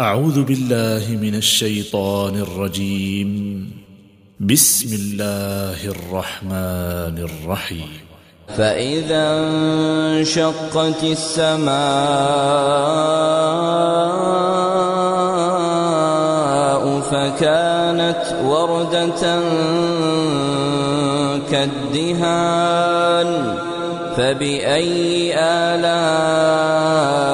أعوذ بالله من الشيطان الرجيم. بسم الله الرحمن الرحيم. فإذا انشقت السماء فكانت وردة كالدهان فبأي آلاء